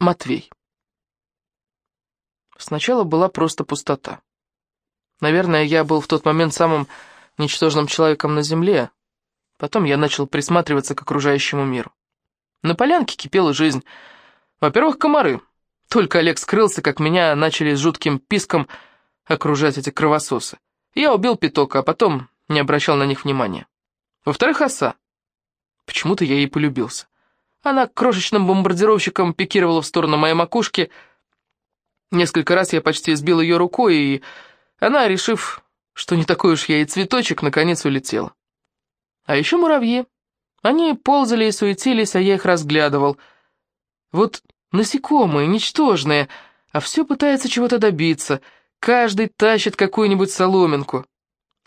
Матвей. Сначала была просто пустота. Наверное, я был в тот момент самым ничтожным человеком на Земле. Потом я начал присматриваться к окружающему миру. На полянке кипела жизнь. Во-первых, комары. Только Олег скрылся, как меня начали с жутким писком окружать эти кровососы. Я убил пяток, а потом не обращал на них внимания. Во-вторых, оса. Почему-то я ей полюбился. Она крошечным бомбардировщиком пикировала в сторону моей макушки. Несколько раз я почти сбил ее рукой, и она, решив, что не такой уж я и цветочек, наконец улетела. А еще муравьи. Они ползали и суетились, а я их разглядывал. Вот насекомые, ничтожные, а все пытается чего-то добиться. Каждый тащит какую-нибудь соломинку.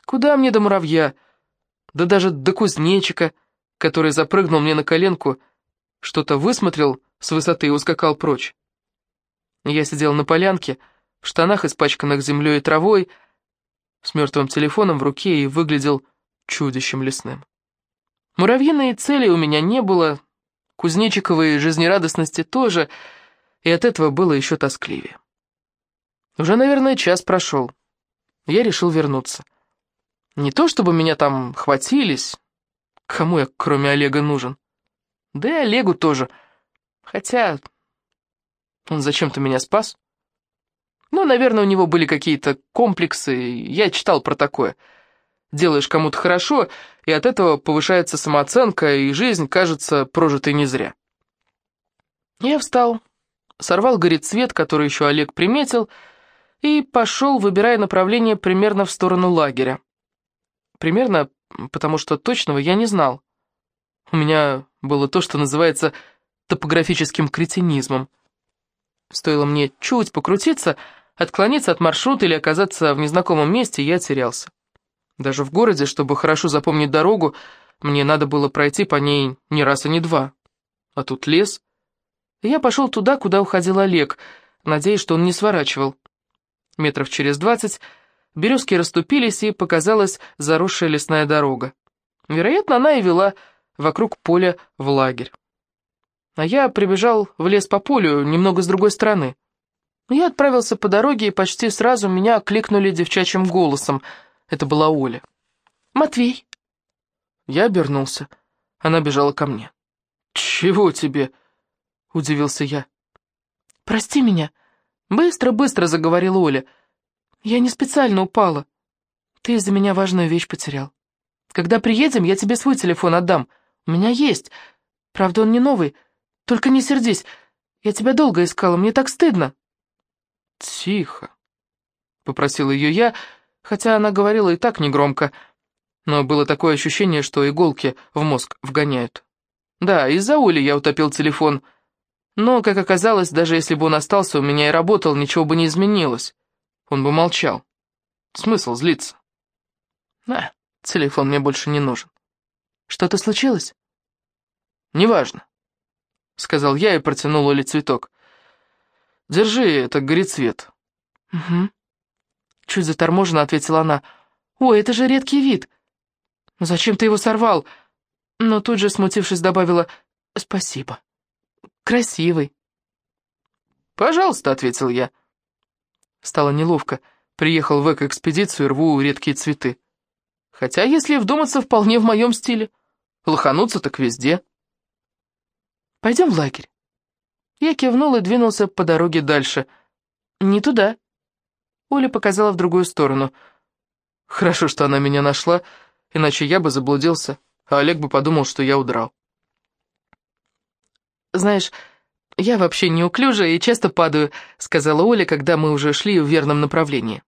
Куда мне до муравья? Да даже до кузнечика, который запрыгнул мне на коленку, что-то высмотрел с высоты и ускакал прочь. Я сидел на полянке, в штанах, испачканных землей и травой, с мертвым телефоном в руке и выглядел чудищем лесным. Муравьиной цели у меня не было, кузнечиковой жизнерадостности тоже, и от этого было еще тоскливее. Уже, наверное, час прошел. Я решил вернуться. Не то чтобы меня там хватились, кому я кроме Олега нужен. Да и Олегу тоже, хотя он зачем-то меня спас. Ну, наверное, у него были какие-то комплексы, я читал про такое — Делаешь кому-то хорошо, и от этого повышается самооценка, и жизнь кажется прожитой не зря. Я встал, сорвал горецвет, который еще Олег приметил, и пошел, выбирая направление примерно в сторону лагеря. Примерно, потому что точного я не знал. У меня было то, что называется топографическим кретинизмом. Стоило мне чуть покрутиться, отклониться от маршрута или оказаться в незнакомом месте, я терялся. Даже в городе, чтобы хорошо запомнить дорогу, мне надо было пройти по ней не раз и не два. А тут лес. И я пошел туда, куда уходил Олег, надеясь, что он не сворачивал. Метров через двадцать березки расступились, и показалась заросшая лесная дорога. Вероятно, она и вела вокруг поля в лагерь. А я прибежал в лес по полю, немного с другой стороны. Я отправился по дороге, и почти сразу меня окликнули девчачьим голосом — это была Оля. «Матвей!» Я обернулся. Она бежала ко мне. «Чего тебе?» — удивился я. «Прости меня!» Быстро-быстро заговорила Оля. «Я не специально упала. Ты из-за меня важную вещь потерял. Когда приедем, я тебе свой телефон отдам. У меня есть. Правда, он не новый. Только не сердись. Я тебя долго искала, мне так стыдно». «Тихо», — попросила ее я, — хотя она говорила и так негромко, но было такое ощущение, что иголки в мозг вгоняют. Да, из-за Оли я утопил телефон, но, как оказалось, даже если бы он остался у меня и работал, ничего бы не изменилось. Он бы молчал. Смысл злиться? На, телефон мне больше не нужен. Что-то случилось? Неважно, сказал я и протянул Оле цветок. Держи, это горит цвет. Угу. Чуть заторможенно ответила она. «Ой, это же редкий вид. Зачем ты его сорвал?» Но тут же, смутившись, добавила «Спасибо. Красивый». «Пожалуйста», — ответил я. Стало неловко. Приехал в эко-экспедицию и рву редкие цветы. Хотя, если вдуматься, вполне в моем стиле. Лохануться так везде. «Пойдем в лагерь». Я кивнул и двинулся по дороге дальше. «Не туда», Оля показала в другую сторону. Хорошо, что она меня нашла, иначе я бы заблудился, а Олег бы подумал, что я удрал. «Знаешь, я вообще неуклюжая и часто падаю», — сказала Оля, когда мы уже шли в верном направлении.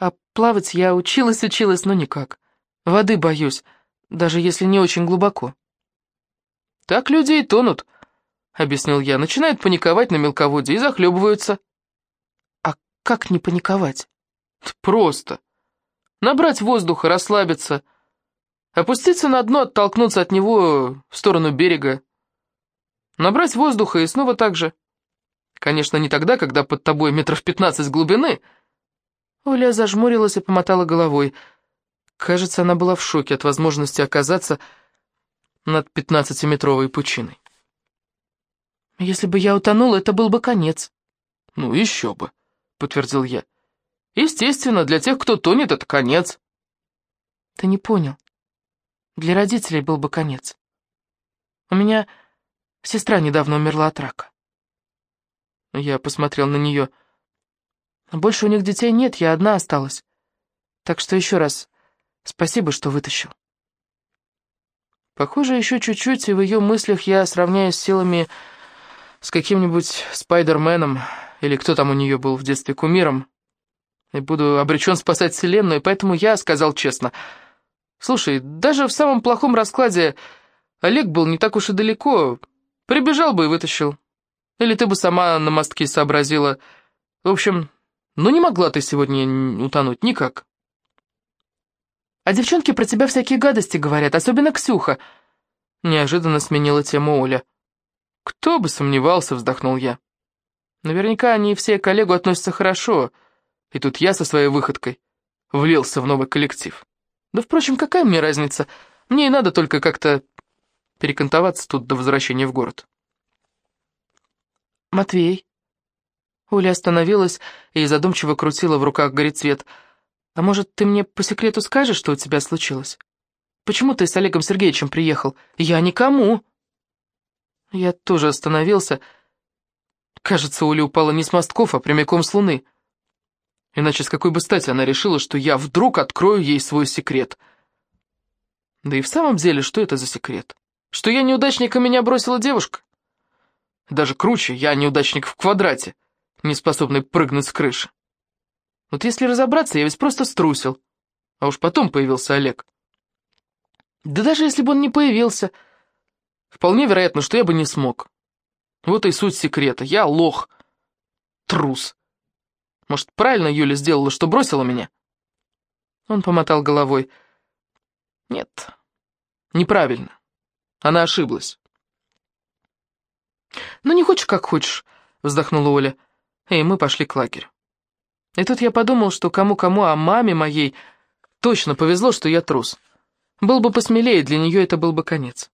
«А плавать я училась-училась, но никак. Воды боюсь, даже если не очень глубоко». «Так люди и тонут», — объяснил я, — начинают паниковать на мелководье и захлебываются. Как не паниковать? Просто. Набрать воздуха, расслабиться. Опуститься на дно, оттолкнуться от него в сторону берега. Набрать воздуха и снова так же. Конечно, не тогда, когда под тобой метров пятнадцать глубины. Оля зажмурилась и помотала головой. Кажется, она была в шоке от возможности оказаться над пятнадцатиметровой пучиной. Если бы я утонула, это был бы конец. Ну, еще бы, подтвердил я. Естественно, для тех, кто тонет, это конец. Ты не понял. Для родителей был бы конец. У меня сестра недавно умерла от рака. Я посмотрел на нее. Больше у них детей нет, я одна осталась. Так что еще раз спасибо, что вытащил. Похоже, еще чуть-чуть, и в ее мыслях я сравняюсь силами с каким-нибудь Спайдерменом, или кто там у нее был в детстве кумиром, и буду обречен спасать Вселенную, поэтому я сказал честно. Слушай, даже в самом плохом раскладе Олег был не так уж и далеко, прибежал бы и вытащил. Или ты бы сама на мостке сообразила. В общем, ну не могла ты сегодня утонуть, никак. А девчонки про тебя всякие гадости говорят, особенно Ксюха. Неожиданно сменила тему Оля. Кто бы сомневался, вздохнул я. Наверняка они все к коллегу относятся хорошо. И тут я со своей выходкой влился в новый коллектив. Да, впрочем, какая мне разница? Мне и надо только как-то перекантоваться тут до возвращения в город. Матвей. Оля остановилась и задумчиво крутила в руках горецвет. «А может, ты мне по секрету скажешь, что у тебя случилось? Почему ты с Олегом Сергеевичем приехал? Я никому!» Я тоже остановился. Кажется, Оля упала не с мостков, а прямиком с луны. Иначе с какой бы стати она решила, что я вдруг открою ей свой секрет? Да и в самом деле, что это за секрет? Что я неудачник, и меня бросила девушка? Даже круче, я неудачник в квадрате, не способный прыгнуть с крыши. Вот если разобраться, я ведь просто струсил. А уж потом появился Олег. Да даже если бы он не появился, вполне вероятно, что я бы не смог. Вот и суть секрета. Я лох. Трус. Может, правильно Юля сделала, что бросила меня? Он помотал головой. Нет, неправильно. Она ошиблась. «Ну, не хочешь, как хочешь», — вздохнула Оля. И мы пошли к лагерю. И тут я подумал, что кому-кому, а маме моей точно повезло, что я трус. Был бы посмелее, для нее это был бы конец.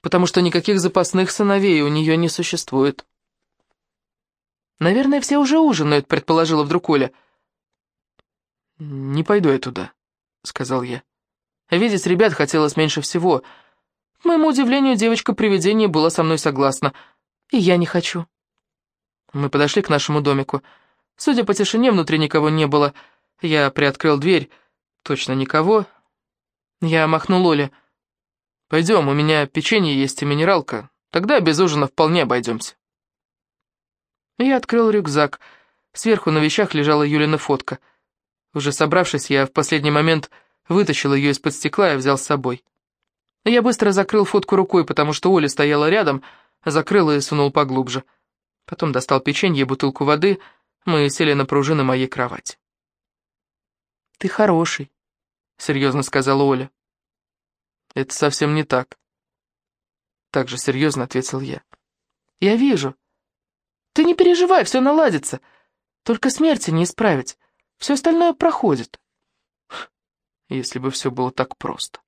Потому что никаких запасных сыновей у нее не существует. «Наверное, все уже ужинают», — предположила вдруг Оля. «Не пойду я туда», — сказал я. Видеть ребят хотелось меньше всего. К моему удивлению, девочка-привидение была со мной согласна. И я не хочу. Мы подошли к нашему домику. Судя по тишине, внутри никого не было. Я приоткрыл дверь. Точно никого. Я махнул Оле. «Пойдем, у меня печенье есть и минералка. Тогда без ужина вполне обойдемся». Я открыл рюкзак. Сверху на вещах лежала Юлина фотка. Уже собравшись, я в последний момент вытащил ее из-под стекла и взял с собой. Я быстро закрыл фотку рукой, потому что Оля стояла рядом, закрыл и сунул поглубже. Потом достал печенье и бутылку воды, мы сели на пружины моей кровати. «Ты хороший», — серьезно сказала Оля. «Это совсем не так». Так же серьезно ответил я. «Я вижу. Ты не переживай, все наладится. Только смерти не исправить. Все остальное проходит». Если бы все было так просто.